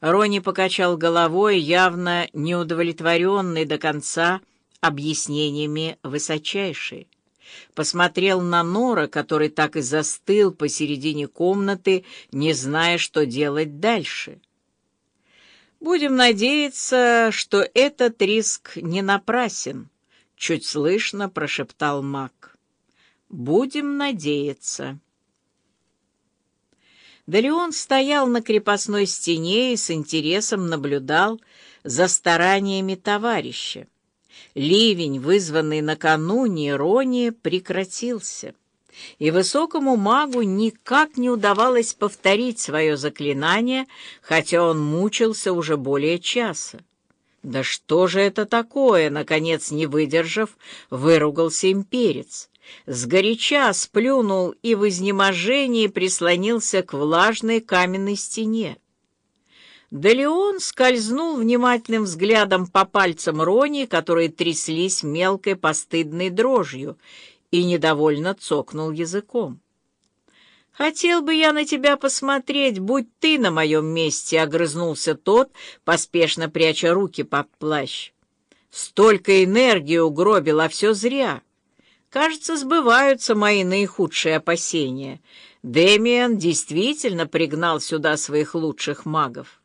Рони покачал головой, явно неудовлетворенный до конца объяснениями высочайшей. Посмотрел на Нора, который так и застыл посередине комнаты, не зная, что делать дальше. «Будем надеяться, что этот риск не напрасен», — чуть слышно прошептал маг. «Будем надеяться». Да стоял на крепостной стене и с интересом наблюдал за стараниями товарища. Ливень, вызванный накануне иронии, прекратился, и высокому магу никак не удавалось повторить свое заклинание, хотя он мучился уже более часа. «Да что же это такое?» — наконец, не выдержав, выругался имперец сгоряча сплюнул и в изнеможении прислонился к влажной каменной стене. Да скользнул внимательным взглядом по пальцам Рони, которые тряслись мелкой постыдной дрожью, и недовольно цокнул языком. «Хотел бы я на тебя посмотреть, будь ты на моем месте», — огрызнулся тот, поспешно пряча руки под плащ. «Столько энергии угробил, а все зря». Кажется, сбываются мои наихудшие опасения. Дэмиан действительно пригнал сюда своих лучших магов.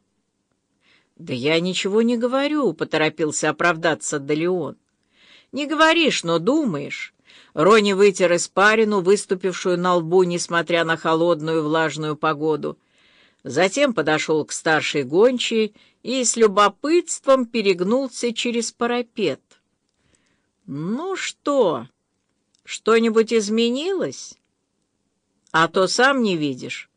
«Да я ничего не говорю», — поторопился оправдаться Далеон. «Не говоришь, но думаешь». Рони вытер испарину, выступившую на лбу, несмотря на холодную влажную погоду. Затем подошел к старшей гончей и с любопытством перегнулся через парапет. «Ну что?» Что-нибудь изменилось? А то сам не видишь.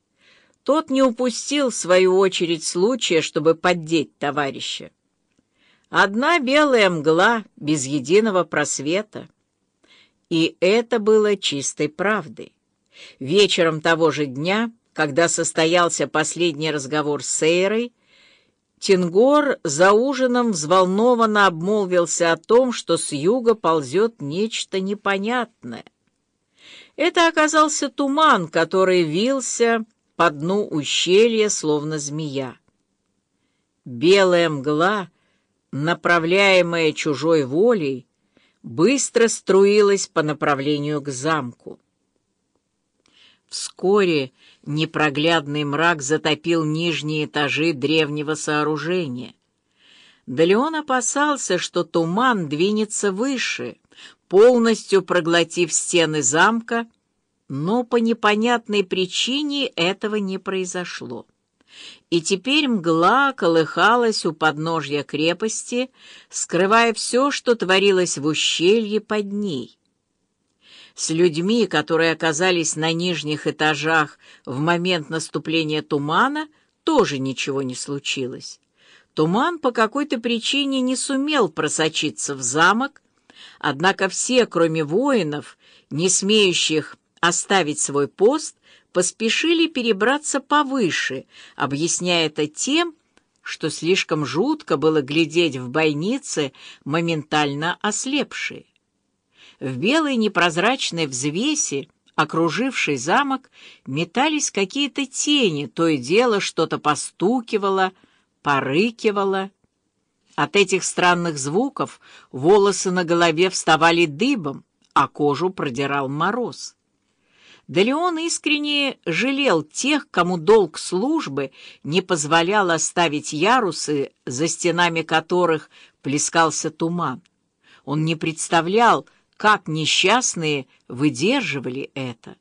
Тот не упустил, в свою очередь, случая, чтобы поддеть товарища. Одна белая мгла, без единого просвета. И это было чистой правдой. Вечером того же дня, когда состоялся последний разговор с Сейрой, Тингор за ужином взволнованно обмолвился о том, что с юга ползет нечто непонятное. Это оказался туман, который вился по дну ущелья, словно змея. Белая мгла, направляемая чужой волей, быстро струилась по направлению к замку. Вскоре непроглядный мрак затопил нижние этажи древнего сооружения. Да опасался, что туман двинется выше, полностью проглотив стены замка, но по непонятной причине этого не произошло. И теперь мгла колыхалась у подножья крепости, скрывая все, что творилось в ущелье под ней. С людьми, которые оказались на нижних этажах в момент наступления тумана, тоже ничего не случилось. Туман по какой-то причине не сумел просочиться в замок, однако все, кроме воинов, не смеющих оставить свой пост, поспешили перебраться повыше, объясняя это тем, что слишком жутко было глядеть в бойнице моментально ослепшие. В белой непрозрачной взвеси, окружившей замок, метались какие-то тени, то и дело что-то постукивало, порыкивало. От этих странных звуков волосы на голове вставали дыбом, а кожу продирал мороз. Да Леон искренне жалел тех, кому долг службы не позволял оставить ярусы, за стенами которых плескался туман. Он не представлял, как несчастные выдерживали это.